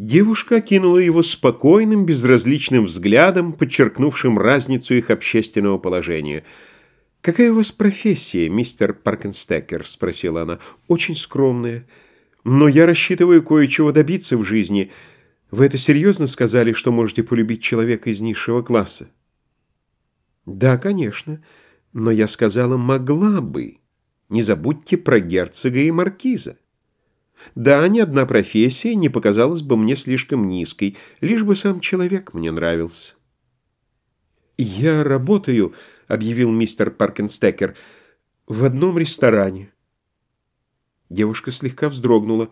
Девушка окинула его спокойным, безразличным взглядом, подчеркнувшим разницу их общественного положения. «Какая у вас профессия, мистер Паркенстекер?» — спросила она. «Очень скромная. Но я рассчитываю кое-чего добиться в жизни. Вы это серьезно сказали, что можете полюбить человека из низшего класса?» «Да, конечно. Но я сказала «могла бы». Не забудьте про герцога и маркиза. Да, ни одна профессия не показалась бы мне слишком низкой, лишь бы сам человек мне нравился. «Я работаю», — объявил мистер Паркенстекер, — «в одном ресторане». Девушка слегка вздрогнула.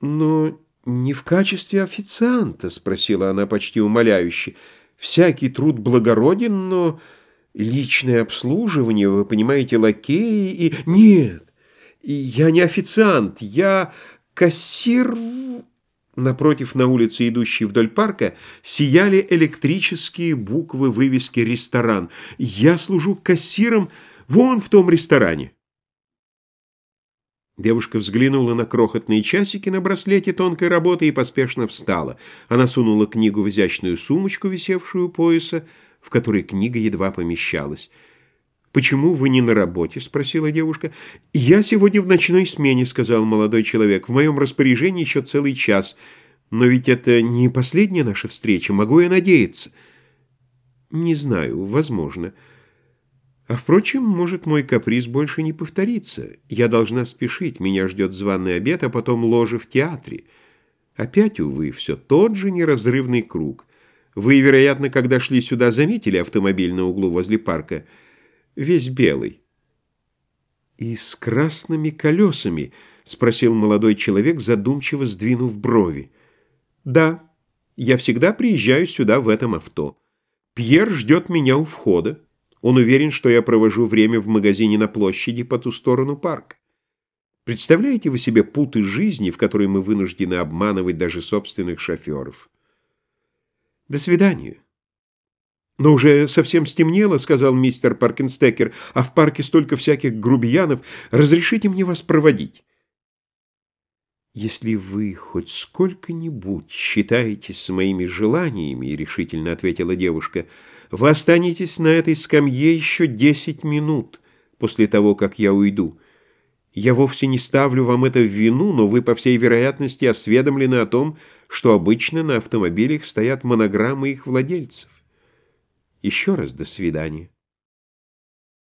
«Но не в качестве официанта?» — спросила она почти умоляюще. «Всякий труд благороден, но личное обслуживание, вы понимаете, лакеи и...» «Нет, «Я не официант, я кассир...» Напротив, на улице, идущей вдоль парка, сияли электрические буквы вывески «Ресторан». «Я служу кассиром вон в том ресторане». Девушка взглянула на крохотные часики на браслете тонкой работы и поспешно встала. Она сунула книгу в изящную сумочку, висевшую у пояса, в которой книга едва помещалась. «Почему вы не на работе?» — спросила девушка. «Я сегодня в ночной смене», — сказал молодой человек. «В моем распоряжении еще целый час. Но ведь это не последняя наша встреча. Могу я надеяться?» «Не знаю. Возможно. А, впрочем, может, мой каприз больше не повторится. Я должна спешить. Меня ждет званый обед, а потом ложа в театре. Опять, увы, все тот же неразрывный круг. Вы, вероятно, когда шли сюда, заметили автомобиль на углу возле парка?» Весь белый. «И с красными колесами?» — спросил молодой человек, задумчиво сдвинув брови. «Да, я всегда приезжаю сюда в этом авто. Пьер ждет меня у входа. Он уверен, что я провожу время в магазине на площади по ту сторону парка. Представляете вы себе путы жизни, в которой мы вынуждены обманывать даже собственных шоферов? До свидания». «Но уже совсем стемнело», — сказал мистер Паркенстекер, «а в парке столько всяких грубиянов. Разрешите мне вас проводить». «Если вы хоть сколько-нибудь считаетесь с моими желаниями», — решительно ответила девушка, «вы останетесь на этой скамье еще десять минут после того, как я уйду. Я вовсе не ставлю вам это в вину, но вы, по всей вероятности, осведомлены о том, что обычно на автомобилях стоят монограммы их владельцев. Еще раз до свидания.